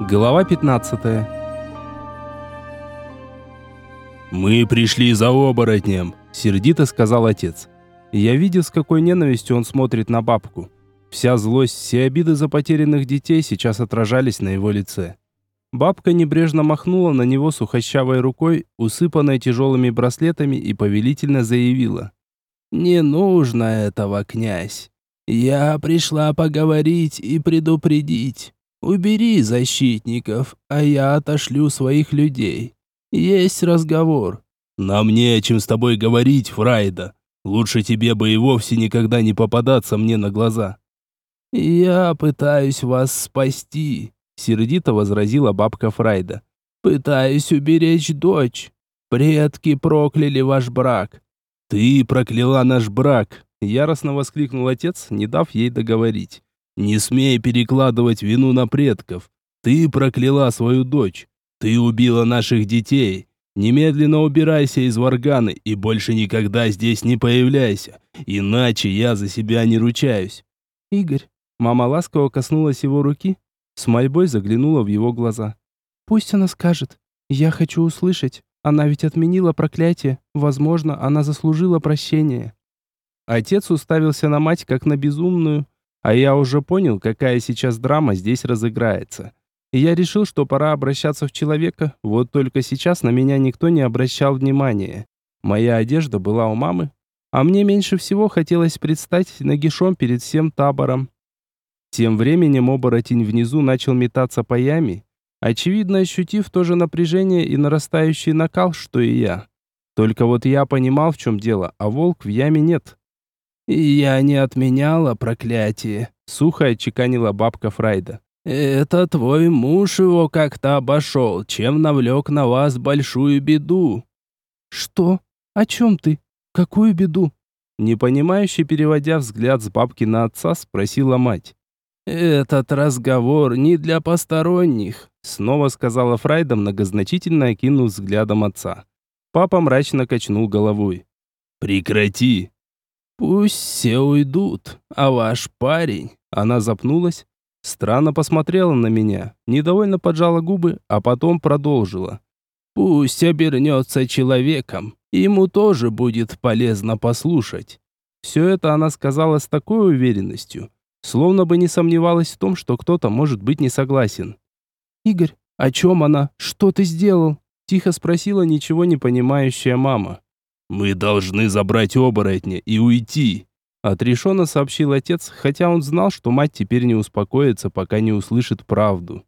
Глава 15. «Мы пришли за оборотнем», — сердито сказал отец. Я видел, с какой ненавистью он смотрит на бабку. Вся злость, все обиды за потерянных детей сейчас отражались на его лице. Бабка небрежно махнула на него сухощавой рукой, усыпанной тяжелыми браслетами, и повелительно заявила. «Не нужно этого, князь. Я пришла поговорить и предупредить. Убери защитников, а я отошлю своих людей. Есть разговор. Нам не о чем с тобой говорить, Фрайда. Лучше тебе бы и вовсе никогда не попадаться мне на глаза. Я пытаюсь вас спасти, сердито возразила бабка Фрайда. Пытаюсь уберечь дочь. Предки прокляли ваш брак. Ты прокляла наш брак, яростно воскликнул отец, не дав ей договорить. Не смей перекладывать вину на предков. Ты прокляла свою дочь. Ты убила наших детей. Немедленно убирайся из Варганы и больше никогда здесь не появляйся. Иначе я за себя не ручаюсь. Игорь, мама ласково коснулась его руки, с мольбой заглянула в его глаза. Пусть она скажет. Я хочу услышать. Она ведь отменила проклятие. Возможно, она заслужила прощения. Отец уставился на мать как на безумную, а я уже понял, какая сейчас драма здесь разыграется. И я решил, что пора обращаться в человека, вот только сейчас на меня никто не обращал внимания. Моя одежда была у мамы, а мне меньше всего хотелось предстать нагишом перед всем табором. Тем временем оборотень внизу начал метаться по яме, очевидно ощутив то же напряжение и нарастающий накал, что и я. Только вот я понимал, в чем дело, а волк в яме нет. «Я не отменяла проклятие», — сухо отчеканила бабка Фрайда. «Это твой муж его как-то обошел, чем навлек на вас большую беду». «Что? О чем ты? Какую беду?» Непонимающе переводя взгляд с бабки на отца, спросила мать. «Этот разговор не для посторонних», снова сказала Фрайда, многозначительно окинув взглядом отца. Папа мрачно качнул головой. «Прекрати!» «Пусть все уйдут, а ваш парень...» Она запнулась, странно посмотрела на меня, недовольно поджала губы, а потом продолжила. «Пусть обернется человеком, ему тоже будет полезно послушать». Все это она сказала с такой уверенностью, словно бы не сомневалась в том, что кто-то может быть не согласен. «Игорь, о чем она? Что ты сделал?» Тихо спросила ничего не понимающая мама. «Мы должны забрать оборотня и уйти», — отрешенно сообщил отец, хотя он знал, что мать теперь не успокоится, пока не услышит правду.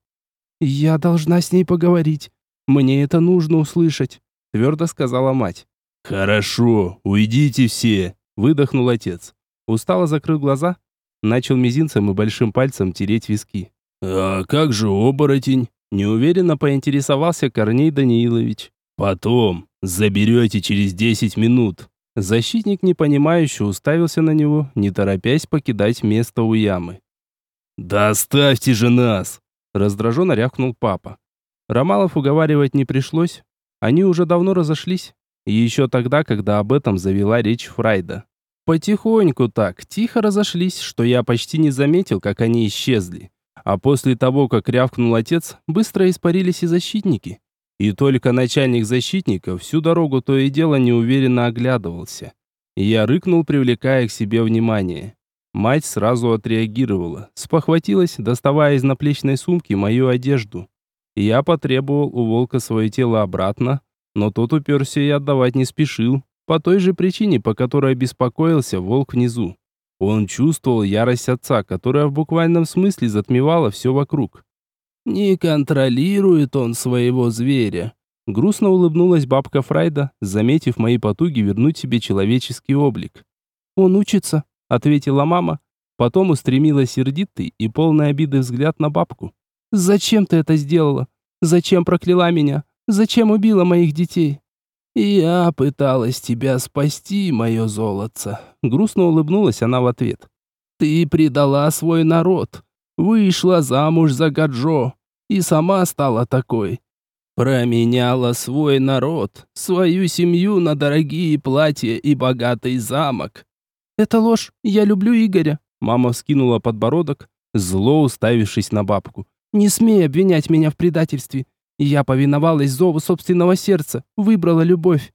«Я должна с ней поговорить. Мне это нужно услышать», — твердо сказала мать. «Хорошо, уйдите все», — выдохнул отец. Устало закрыл глаза, начал мизинцем и большим пальцем тереть виски. «А как же оборотень?» Неуверенно поинтересовался Корней Даниилович. «Потом. Заберете через десять минут». Защитник непонимающе уставился на него, не торопясь покидать место у ямы. «Да оставьте же нас!» Раздраженно рявкнул папа. Ромалов уговаривать не пришлось. Они уже давно разошлись. Еще тогда, когда об этом завела речь Фрайда. Потихоньку так, тихо разошлись, что я почти не заметил, как они исчезли. А после того, как рявкнул отец, быстро испарились и защитники. И только начальник защитников всю дорогу то и дело неуверенно оглядывался. Я рыкнул, привлекая к себе внимание. Мать сразу отреагировала, спохватилась, доставая из наплечной сумки мою одежду. Я потребовал у волка свое тело обратно, но тот уперся и отдавать не спешил, по той же причине, по которой беспокоился волк внизу. Он чувствовал ярость отца, которая в буквальном смысле затмевала все вокруг. Не контролирует он своего зверя. Грустно улыбнулась бабка Фрайда, заметив мои потуги вернуть себе человеческий облик. «Он учится», — ответила мама, потом устремила сердитый и полный обиды взгляд на бабку. «Зачем ты это сделала? Зачем прокляла меня? Зачем убила моих детей?» «Я пыталась тебя спасти, мое золотце», — грустно улыбнулась она в ответ. «Ты предала свой народ, вышла замуж за Гаджо, и сама стала такой. Променяла свой народ, свою семью на дорогие платья и богатый замок. Это ложь, я люблю Игоря. Мама вскинула подбородок, зло уставившись на бабку. Не смей обвинять меня в предательстве. Я повиновалась зову собственного сердца, выбрала любовь.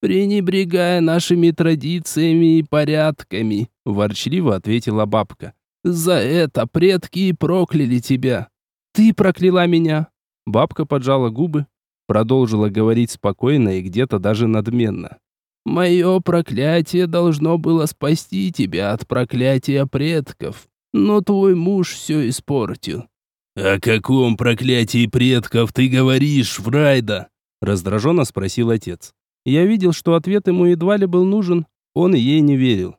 «Пренебрегая нашими традициями и порядками», – ворчливо ответила бабка. «За это предки и прокляли тебя». «Ты прокляла меня!» Бабка поджала губы, продолжила говорить спокойно и где-то даже надменно. «Мое проклятие должно было спасти тебя от проклятия предков, но твой муж все испортил». «О каком проклятии предков ты говоришь, Фрайда?» раздраженно спросил отец. Я видел, что ответ ему едва ли был нужен, он ей не верил.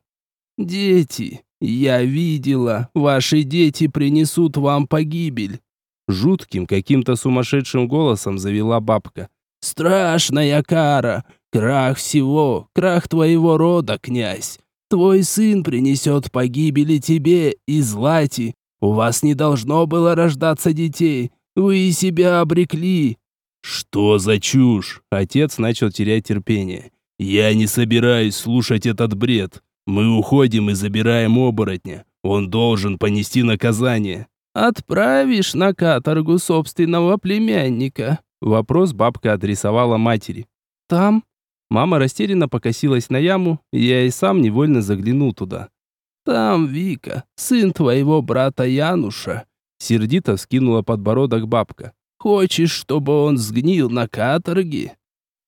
«Дети, я видела, ваши дети принесут вам погибель. Жутким, каким-то сумасшедшим голосом завела бабка. «Страшная кара! Крах всего! Крах твоего рода, князь! Твой сын принесет погибели тебе и Злати! У вас не должно было рождаться детей! Вы себя обрекли!» «Что за чушь?» Отец начал терять терпение. «Я не собираюсь слушать этот бред. Мы уходим и забираем оборотня. Он должен понести наказание». «Отправишь на каторгу собственного племянника?» Вопрос бабка адресовала матери. «Там?» Мама растерянно покосилась на яму, я и сам невольно заглянул туда. «Там Вика, сын твоего брата Януша», сердито вскинула подбородок бабка. «Хочешь, чтобы он сгнил на каторге?»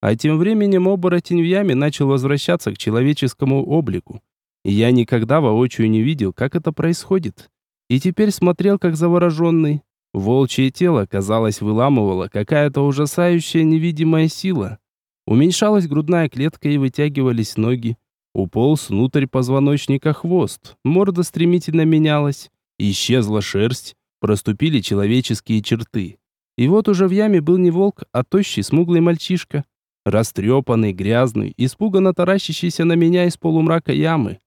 А тем временем оборотень в яме начал возвращаться к человеческому облику. Я никогда воочию не видел, как это происходит и теперь смотрел как завороженный. Волчье тело, казалось, выламывало какая-то ужасающая невидимая сила. Уменьшалась грудная клетка и вытягивались ноги. Уполз внутрь позвоночника хвост, морда стремительно менялась. Исчезла шерсть, проступили человеческие черты. И вот уже в яме был не волк, а тощий, смуглый мальчишка. Растрепанный, грязный, испуганно таращащийся на меня из полумрака ямы.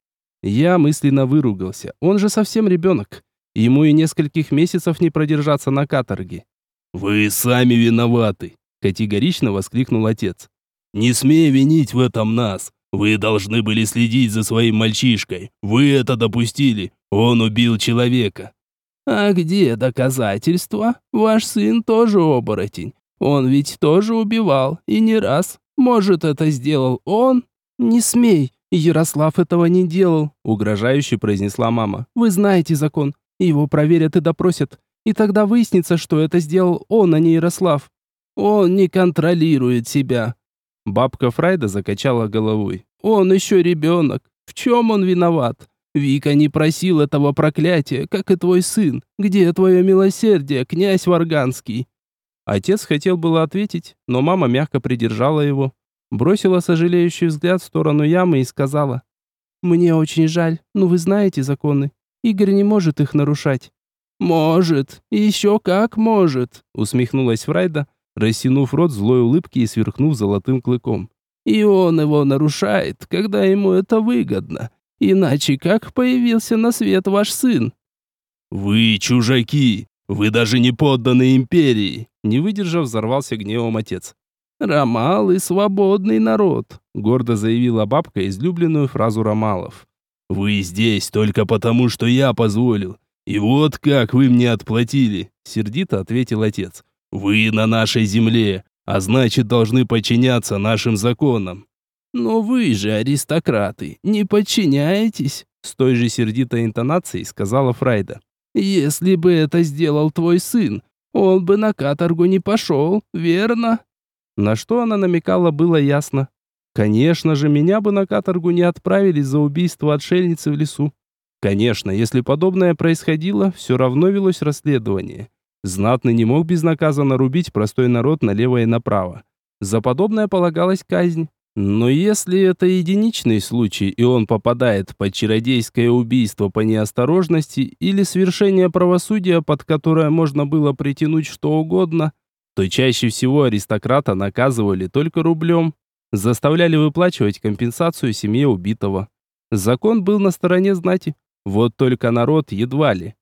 Я мысленно выругался. Он же совсем ребенок. Ему и нескольких месяцев не продержаться на каторге. «Вы сами виноваты!» – категорично воскликнул отец. «Не смей винить в этом нас! Вы должны были следить за своим мальчишкой! Вы это допустили! Он убил человека!» «А где доказательства? Ваш сын тоже оборотень. Он ведь тоже убивал, и не раз. Может, это сделал он?» «Не смей! Ярослав этого не делал!» – угрожающе произнесла мама. «Вы знаете закон. Его проверят и допросят. И тогда выяснится, что это сделал он, а не Ярослав. Он не контролирует себя. Бабка Фрайда закачала головой. Он еще ребенок. В чем он виноват? Вика не просил этого проклятия, как и твой сын. Где твое милосердие, князь Варганский? Отец хотел было ответить, но мама мягко придержала его, бросила сожалеющий взгляд в сторону ямы и сказала: "Мне очень жаль, но вы знаете законы. Игорь не может их нарушать». «Может, еще как может», — усмехнулась Фрайда, растянув рот злой улыбки и сверкнув золотым клыком. «И он его нарушает, когда ему это выгодно. Иначе как появился на свет ваш сын?» «Вы чужаки! Вы даже не подданы империи!» Не выдержав, взорвался гневом отец. «Ромалы — свободный народ», — гордо заявила бабка излюбленную фразу ромалов. Вы здесь только потому, что я позволил. И вот как вы мне отплатили, сердито ответил отец. Вы на нашей земле, а значит, должны подчиняться нашим законам. Но вы же аристократы, не подчиняетесь, с той же сердитой интонацией сказала Фрайда. Если бы это сделал твой сын, он бы на каторгу не пошел, верно? На что она намекала, было ясно. Конечно же, меня бы на каторгу не отправили за убийство отшельницы в лесу. Конечно, если подобное происходило, все равно велось расследование. Знатный не мог безнаказанно рубить простой народ налево и направо. За подобное полагалась казнь. Но если это единичный случай, и он попадает под чародейское убийство по неосторожности или свершение правосудия, под которое можно было притянуть что угодно, то чаще всего аристократа наказывали только рублем заставляли выплачивать компенсацию семье убитого. Закон был на стороне знати, вот только народ едва ли.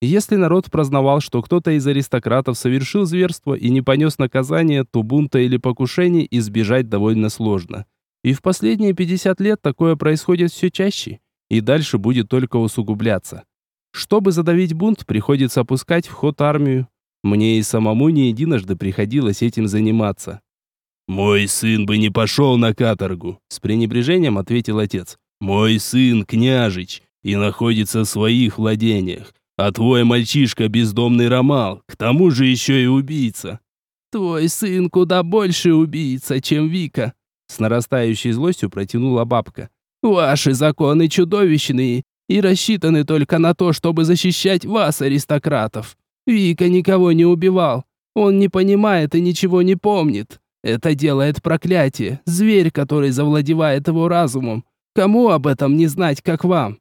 Если народ прознавал, что кто-то из аристократов совершил зверство и не понес наказание, то бунта или покушений избежать довольно сложно. И в последние 50 лет такое происходит все чаще, и дальше будет только усугубляться. Чтобы задавить бунт, приходится опускать в ход армию, Мне и самому не единожды приходилось этим заниматься. «Мой сын бы не пошел на каторгу», — с пренебрежением ответил отец. «Мой сын княжич и находится в своих владениях, а твой мальчишка бездомный Ромал, к тому же еще и убийца». «Твой сын куда больше убийца, чем Вика», — с нарастающей злостью протянула бабка. «Ваши законы чудовищные и рассчитаны только на то, чтобы защищать вас, аристократов. Вика никого не убивал. Он не понимает и ничего не помнит. Это делает проклятие, зверь, который завладевает его разумом. Кому об этом не знать, как вам?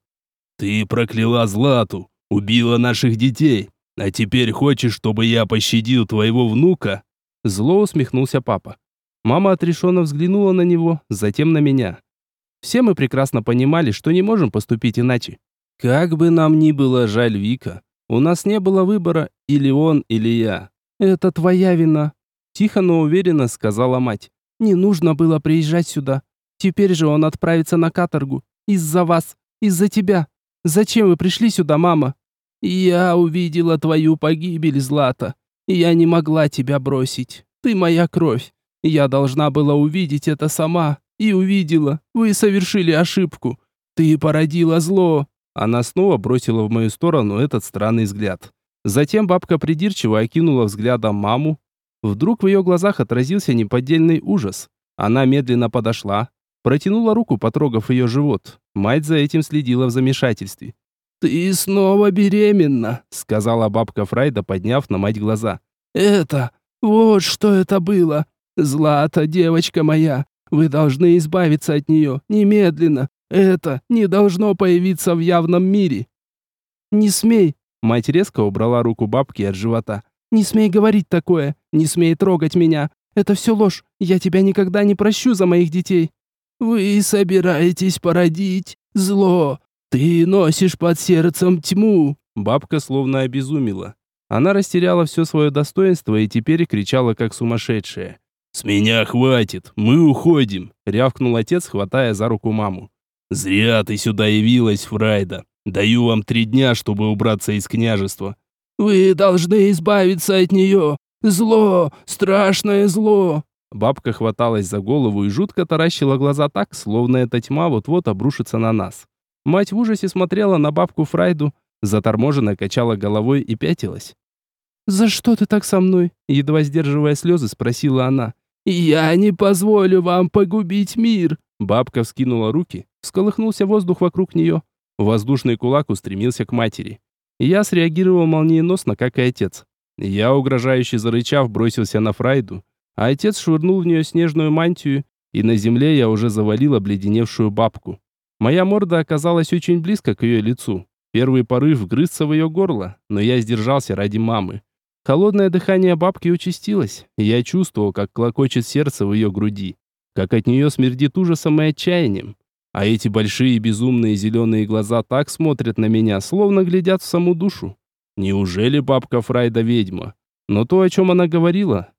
Ты прокляла Злату, убила наших детей, а теперь хочешь, чтобы я пощадил твоего внука? Зло усмехнулся папа. Мама отрешенно взглянула на него, затем на меня. Все мы прекрасно понимали, что не можем поступить иначе. Как бы нам ни было жаль Вика, у нас не было выбора или он, или я. Это твоя вина, тихо, но уверенно сказала мать. Не нужно было приезжать сюда. Теперь же он отправится на каторгу из-за вас, из-за тебя. Зачем вы пришли сюда, мама? Я увидела твою погибель, Злата. Я не могла тебя бросить. Ты моя кровь. Я должна была увидеть это сама. И увидела. Вы совершили ошибку. Ты породила зло. Она снова бросила в мою сторону этот странный взгляд. Затем бабка придирчиво окинула взглядом маму. Вдруг в ее глазах отразился неподдельный ужас. Она медленно подошла, протянула руку, потрогав ее живот. Мать за этим следила в замешательстве. «Ты снова беременна», — сказала бабка Фрайда, подняв на мать глаза. «Это... вот что это было. Злата, девочка моя, вы должны избавиться от нее, немедленно. Это не должно появиться в явном мире. Не смей. Мать резко убрала руку бабки от живота. Не смей говорить такое. Не смей трогать меня. Это все ложь. Я тебя никогда не прощу за моих детей. Вы собираетесь породить зло. Ты носишь под сердцем тьму. Бабка словно обезумела. Она растеряла все свое достоинство и теперь кричала как сумасшедшая. «С меня хватит, мы уходим!» — рявкнул отец, хватая за руку маму. «Зря ты сюда явилась, Фрайда. Даю вам три дня, чтобы убраться из княжества». «Вы должны избавиться от нее. Зло, страшное зло». Бабка хваталась за голову и жутко таращила глаза так, словно эта тьма вот-вот обрушится на нас. Мать в ужасе смотрела на бабку Фрайду, заторможенно качала головой и пятилась. «За что ты так со мной?» Едва сдерживая слезы, спросила она. «Я не позволю вам погубить мир!» Бабка вскинула руки, всколыхнулся воздух вокруг нее. Воздушный кулак устремился к матери. Я среагировал молниеносно, как и отец. Я, угрожающе зарычав, бросился на Фрайду, а отец швырнул в нее снежную мантию, и на земле я уже завалил обледеневшую бабку. Моя морда оказалась очень близко к ее лицу. Первый порыв вгрызся в ее горло, но я сдержался ради мамы. Холодное дыхание бабки участилось, и я чувствовал, как клокочет сердце в ее груди как от нее смердит ужасом и отчаянием. А эти большие безумные зеленые глаза так смотрят на меня, словно глядят в саму душу. Неужели бабка Фрайда ведьма? Но то, о чем она говорила,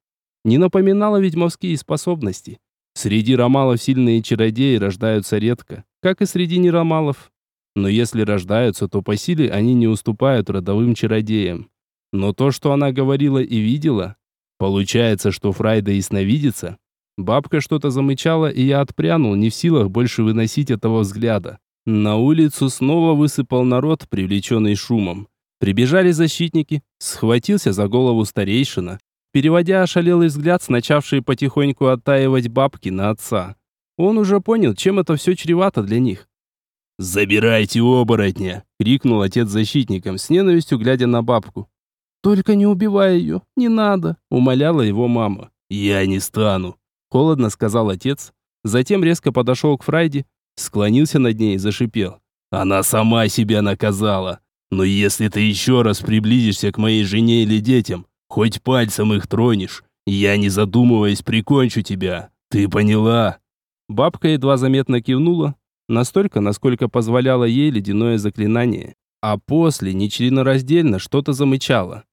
не напоминало ведьмовские способности. Среди ромалов сильные чародеи рождаются редко, как и среди неромалов. Но если рождаются, то по силе они не уступают родовым чародеям. Но то, что она говорила и видела, получается, что Фрайда ясновидится, Бабка что-то замычала, и я отпрянул, не в силах больше выносить этого взгляда. На улицу снова высыпал народ, привлеченный шумом. Прибежали защитники, схватился за голову старейшина, переводя ошалелый взгляд с начавшей потихоньку оттаивать бабки на отца. Он уже понял, чем это все чревато для них. «Забирайте оборотня!» — крикнул отец защитникам, с ненавистью глядя на бабку. «Только не убивай ее, не надо!» — умоляла его мама. «Я не стану!» Холодно сказал отец, затем резко подошел к Фрайде, склонился над ней и зашипел. «Она сама себя наказала. Но если ты еще раз приблизишься к моей жене или детям, хоть пальцем их тронешь, я, не задумываясь, прикончу тебя. Ты поняла?» Бабка едва заметно кивнула, настолько, насколько позволяло ей ледяное заклинание, а после нечленораздельно что-то замычало.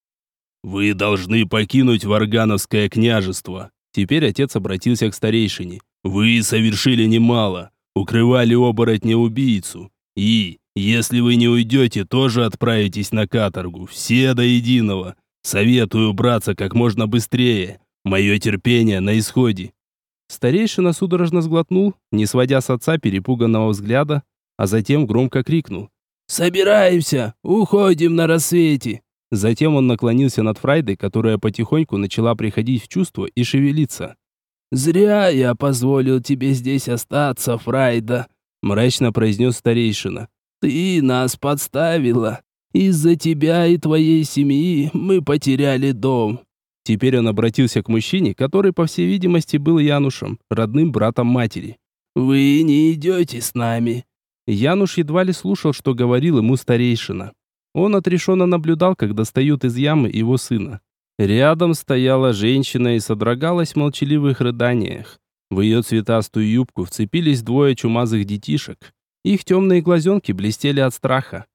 «Вы должны покинуть Варгановское княжество», Теперь отец обратился к старейшине. «Вы совершили немало. Укрывали оборотня-убийцу. И, если вы не уйдете, тоже отправитесь на каторгу. Все до единого. Советую убраться как можно быстрее. Мое терпение на исходе. Старейшина судорожно сглотнул, не сводя с отца перепуганного взгляда, а затем громко крикнул. «Собираемся! Уходим на рассвете!» Затем он наклонился над Фрайдой, которая потихоньку начала приходить в чувство и шевелиться. «Зря я позволил тебе здесь остаться, Фрайда», — мрачно произнес старейшина. «Ты нас подставила. Из-за тебя и твоей семьи мы потеряли дом. Теперь он обратился к мужчине, который, по всей видимости, был Янушем, родным братом матери. «Вы не идете с нами». Януш едва ли слушал, что говорил ему старейшина. Он отрешенно наблюдал, как достают из ямы его сына. Рядом стояла женщина и содрогалась в молчаливых рыданиях. В ее цветастую юбку вцепились двое чумазых детишек. Их темные глазенки блестели от страха.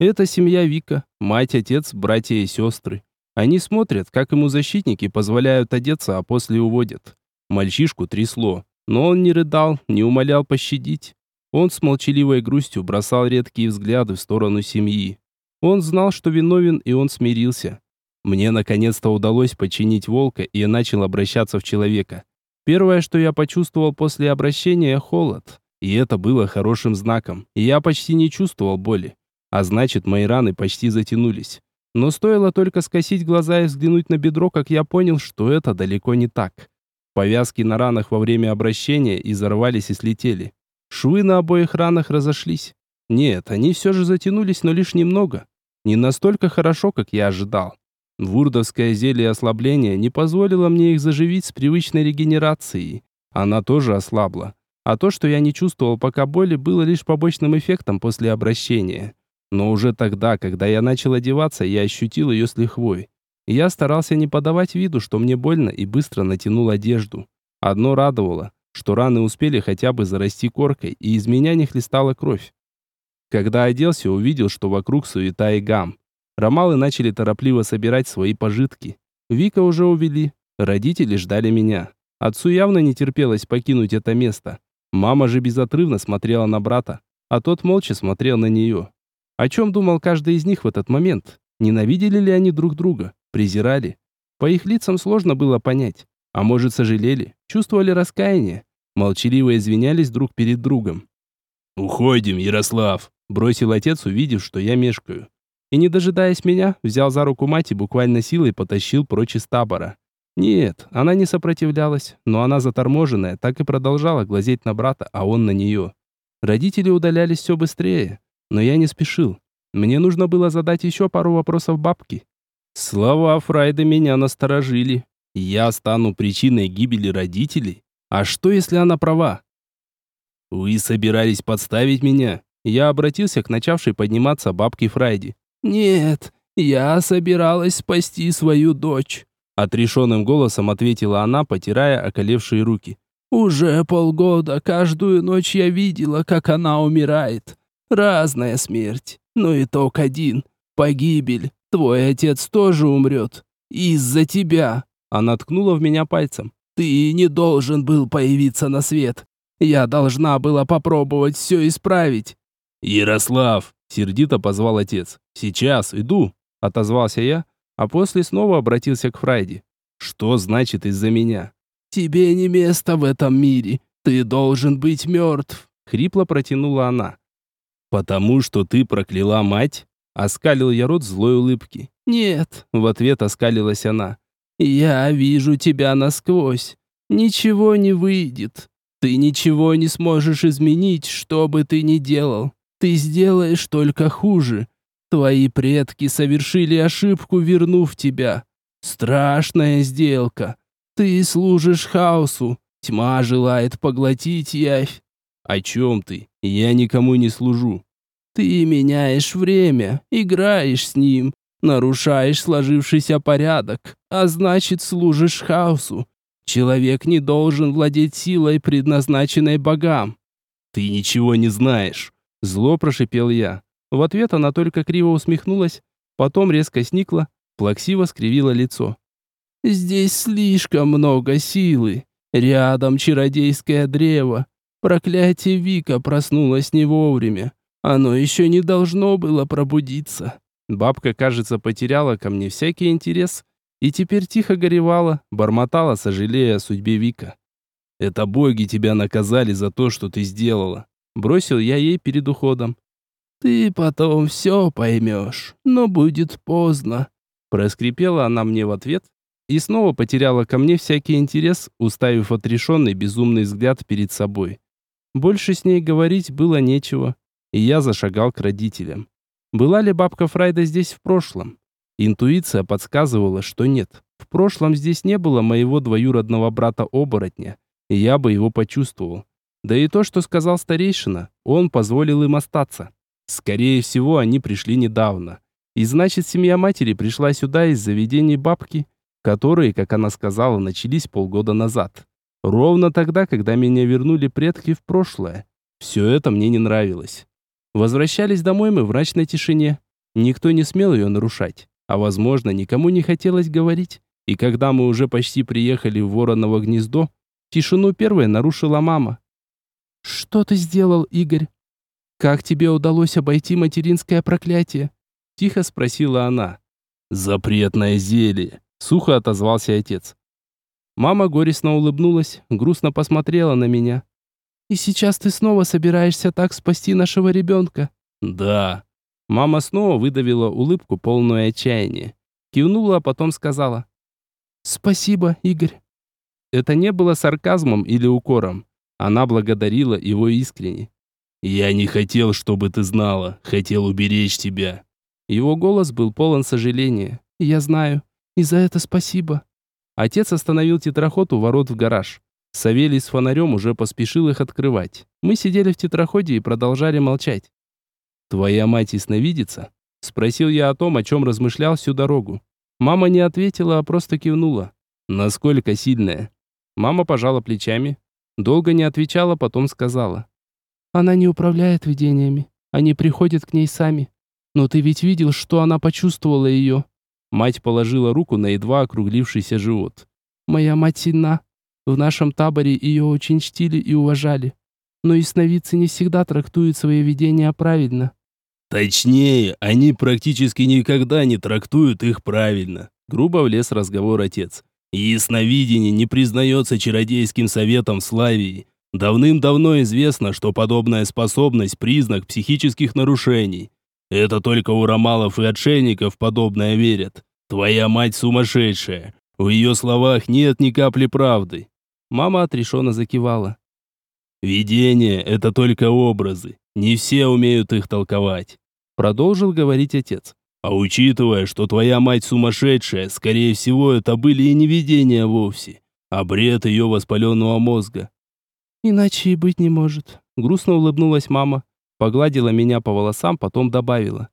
Это семья Вика, мать, отец, братья и сестры. Они смотрят, как ему защитники позволяют одеться, а после уводят. Мальчишку трясло, но он не рыдал, не умолял пощадить. Он с молчаливой грустью бросал редкие взгляды в сторону семьи. Он знал, что виновен, и он смирился. Мне наконец-то удалось починить волка, и я начал обращаться в человека. Первое, что я почувствовал после обращения – холод. И это было хорошим знаком. Я почти не чувствовал боли. А значит, мои раны почти затянулись. Но стоило только скосить глаза и взглянуть на бедро, как я понял, что это далеко не так. Повязки на ранах во время обращения изорвались и слетели. Швы на обоих ранах разошлись. Нет, они все же затянулись, но лишь немного. Не настолько хорошо, как я ожидал. Вурдовское зелье ослабления не позволило мне их заживить с привычной регенерацией. Она тоже ослабла. А то, что я не чувствовал пока боли, было лишь побочным эффектом после обращения. Но уже тогда, когда я начал одеваться, я ощутил ее с лихвой. Я старался не подавать виду, что мне больно, и быстро натянул одежду. Одно радовало, что раны успели хотя бы зарасти коркой, и из меня не хлестала кровь. Когда оделся, увидел, что вокруг суета и гам. Ромалы начали торопливо собирать свои пожитки. Вика уже увели. Родители ждали меня. Отцу явно не терпелось покинуть это место. Мама же безотрывно смотрела на брата, а тот молча смотрел на нее. О чем думал каждый из них в этот момент? Ненавидели ли они друг друга? Презирали? По их лицам сложно было понять. А может, сожалели? Чувствовали раскаяние? Молчаливо извинялись друг перед другом. «Уходим, Ярослав!» Бросил отец, увидев, что я мешкаю. И, не дожидаясь меня, взял за руку мать и буквально силой потащил прочь из табора. Нет, она не сопротивлялась, но она заторможенная так и продолжала глазеть на брата, а он на нее. Родители удалялись все быстрее. Но я не спешил. Мне нужно было задать еще пару вопросов бабке. Слова Фрайда меня насторожили. Я стану причиной гибели родителей? А что, если она права? Вы собирались подставить меня? Я обратился к начавшей подниматься бабке Фрайде. Нет, я собиралась спасти свою дочь. Отрешенным голосом ответила она, потирая околевшие руки. Уже полгода каждую ночь я видела, как она умирает. Разная смерть, но итог один. Погибель. Твой отец тоже умрет. Из-за тебя. Она ткнула в меня пальцем. Ты не должен был появиться на свет. Я должна была попробовать все исправить. Ярослав, сердито позвал отец. Сейчас иду, отозвался я, а после снова обратился к Фрайде. Что значит из-за меня? Тебе не место в этом мире. Ты должен быть мертв. Хрипло протянула она. «Потому что ты прокляла мать?» Оскалил я рот злой улыбки. «Нет», — в ответ оскалилась она. «Я вижу тебя насквозь. Ничего не выйдет. Ты ничего не сможешь изменить, что бы ты ни делал. Ты сделаешь только хуже. Твои предки совершили ошибку, вернув тебя. Страшная сделка. Ты служишь хаосу. Тьма желает поглотить явь. О чем ты? Я никому не служу. Ты меняешь время, играешь с ним, нарушаешь сложившийся порядок, а значит служишь хаосу. Человек не должен владеть силой, предназначенной богам. Ты ничего не знаешь, зло прошипел я. В ответ она только криво усмехнулась, потом резко сникла, плаксиво скривила лицо. Здесь слишком много силы. Рядом чародейское древо. Проклятие Вика проснулось не вовремя. Оно еще не должно было пробудиться. Бабка, кажется, потеряла ко мне всякий интерес и теперь тихо горевала, бормотала, сожалея о судьбе Вика. «Это боги тебя наказали за то, что ты сделала», — бросил я ей перед уходом. «Ты потом все поймешь, но будет поздно», — проскрипела она мне в ответ и снова потеряла ко мне всякий интерес, уставив отрешенный безумный взгляд перед собой. Больше с ней говорить было нечего, и я зашагал к родителям. Была ли бабка Фрайда здесь в прошлом? Интуиция подсказывала, что нет. В прошлом здесь не было моего двоюродного брата-оборотня, и я бы его почувствовал. Да и то, что сказал старейшина, он позволил им остаться. Скорее всего, они пришли недавно. И значит, семья матери пришла сюда из заведений бабки, которые, как она сказала, начались полгода назад. Ровно тогда, когда меня вернули предки в прошлое. Все это мне не нравилось. Возвращались домой мы в мрачной тишине. Никто не смел ее нарушать. А возможно, никому не хотелось говорить. И когда мы уже почти приехали в Вороново гнездо, тишину первой нарушила мама. «Что ты сделал, Игорь? Как тебе удалось обойти материнское проклятие?» Тихо спросила она. «Запретное зелье», — сухо отозвался отец. Мама горестно улыбнулась, грустно посмотрела на меня. «И сейчас ты снова собираешься так спасти нашего ребенка?» «Да», Мама снова выдавила улыбку, полную отчаяния. Кивнула, а потом сказала. «Спасибо, Игорь». Это не было сарказмом или укором. Она благодарила его искренне. «Я не хотел, чтобы ты знала. Хотел уберечь тебя». Его голос был полон сожаления. «Я знаю. И за это спасибо». Отец остановил тетраход у ворот в гараж. Савелий с фонарем уже поспешил их открывать. Мы сидели в тетраходе и продолжали молчать. «Твоя мать ясновидится?» Спросил я о том, о чем размышлял всю дорогу. Мама не ответила, а просто кивнула. «Насколько сильная?» Мама пожала плечами. Долго не отвечала, потом сказала. «Она не управляет видениями. Они приходят к ней сами. Но ты ведь видел, что она почувствовала ее». Мать положила руку на едва округлившийся живот. «Моя мать сильна. В нашем таборе ее очень чтили и уважали. Но и сновидцы не всегда трактуют свои видения правильно. Точнее, они практически никогда не трактуют их правильно. Грубо влез разговор отец. Ясновидение не признается чародейским советом в Славии. Давным-давно известно, что подобная способность – признак психических нарушений. Это только у ромалов и отшельников подобное верят. Твоя мать сумасшедшая. В ее словах нет ни капли правды. Мама отрешенно закивала. Видение – это только образы. Не все умеют их толковать. Продолжил говорить отец. А учитывая, что твоя мать сумасшедшая, скорее всего, это были и не видения вовсе, а бред ее воспаленного мозга. Иначе и быть не может. Грустно улыбнулась мама, погладила меня по волосам, потом добавила.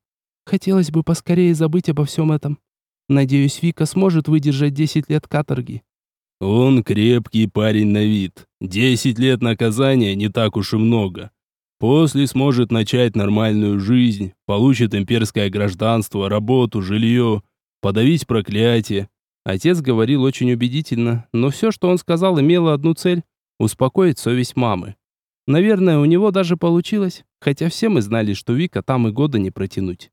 Хотелось бы поскорее забыть обо всем этом. Надеюсь, Вика сможет выдержать 10 лет каторги. Он крепкий парень на вид. Десять лет наказания не так уж и много. После сможет начать нормальную жизнь, получит имперское гражданство, работу, жилье, подавить проклятие. Отец говорил очень убедительно, но все, что он сказал, имело одну цель – успокоить совесть мамы. Наверное, у него даже получилось, хотя все мы знали, что Вика там и года не протянуть.